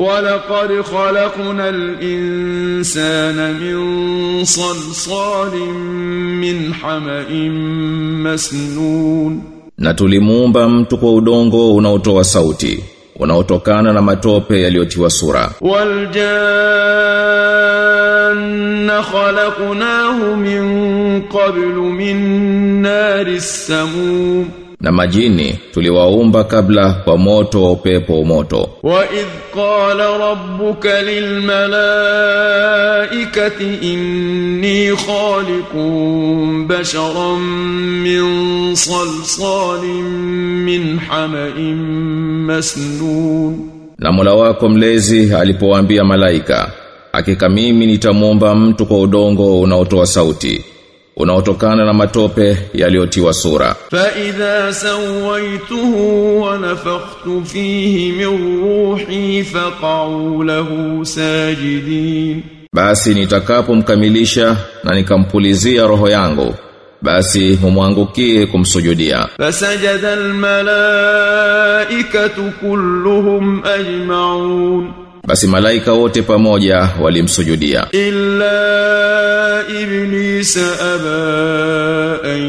ولقد خلقنا الإنسان من صلصال من حمأ مسنون Na tulimuumba mtu kwa udongo unaotoa sauti unaotokana na matope yaliyotiwa sura والجان خلقناه من قبل من نار السموم na majini tuliwaumba kabla kwa moto upepo moto. Wa idh qala rabbuka lil malaikati inni khaliqun basharan min salsalin min hama'in masnun. Na Mola wako mlezi alipowaambia malaika hakika mimi nitamuomba mtu kwa udongo unaotoa sauti unaotokana na matope yaliyotiwa sura. Fa idha sawaituhu wa nafakhtu fihi min ruhi faqau lahu sajidin. Basi nitakapomkamilisha na nikampulizia roho yangu basi humwangukie kumsujudia. Fasajada almalaikatu kulluhum ajma'un basi malaika wote pamoja walimsujudia. Illa iblisa aba an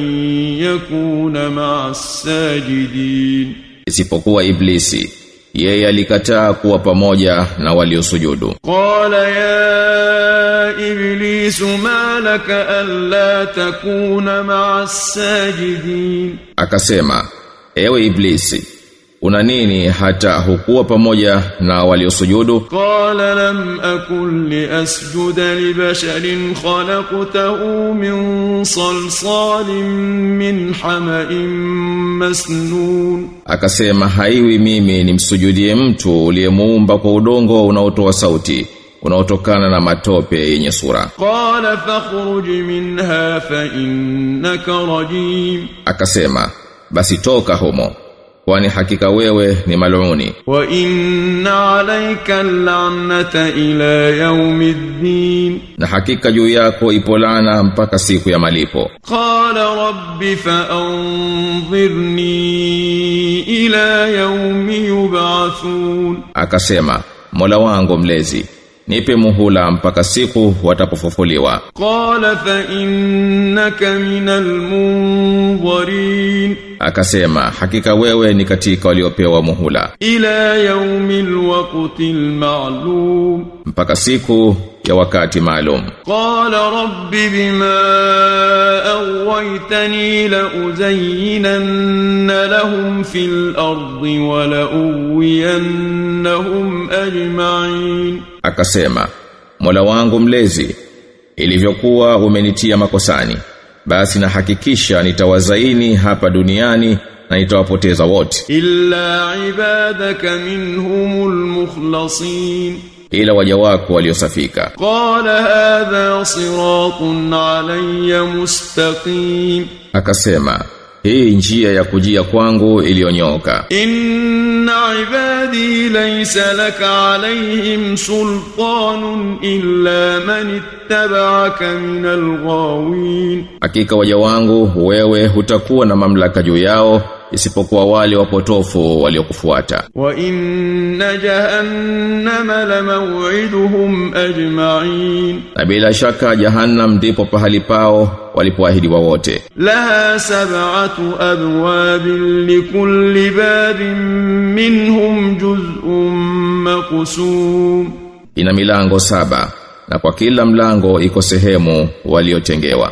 yakuna ma'as sajidin. Isipokuwa iblisi yeye alikataa kuwa pamoja na waliosujudu. Qala ya iblisu ma laka alla takuna ma'as sajidin. Akasema ewe iblisi una nini hata hukuwa pamoja na waliosujudu qala lam akul li asjuda li basharin khalaqtahu min salsalin min hama'in masnun akasema haiwi mimi nimsujudie mtu uliyemuumba kwa udongo unaotoa sauti unaotokana na matope yenye sura. Qala fakhruj minha fa innaka rajim. Akasema basi toka homo kwani hakika wewe ni maluni wa inna alayka lanata ila yawmiddin. Na hakika juu yako ipo lana mpaka siku ya malipo. Qala rabbi fa anzirni ila yawmi yub'athun. Akasema mola wangu mlezi nipe muhula mpaka siku watapofufuliwa. Qala fa innaka minal munzirin akasema hakika wewe ni katika waliopewa muhula. Ila yaumil waqtil ma'lum. Mpaka siku ya wakati maalum. Qala rabbi bima awaitani la uzayyinanna lahum fil ardi wa la uwiyannahum ajma'in. Akasema mola wangu mlezi ilivyokuwa umenitia makosani basi nahakikisha nitawazaini hapa duniani na nitawapoteza wote. Illa ibadaka minhumul mukhlasin. Ila waja wako waliosafika. Qala hadha siratun alayya mustaqim. Akasema hii njia ya kujia kwangu iliyonyoka. Inna ibadi laysa laka alayhim sultanun illa man ittaba'aka min alghawin hakika waja wangu wewe hutakuwa na mamlaka juu yao isipokuwa wale wapotofu waliokufuata. Wa inna jahannama lamaw'iduhum ajma'in. Na bila shaka jahannam ndipo pahali pao walipoahidiwa wote laha sab'atu abwabin likulli babin minhum juz'un maqsum ina milango saba na kwa kila mlango iko sehemu waliotengewa.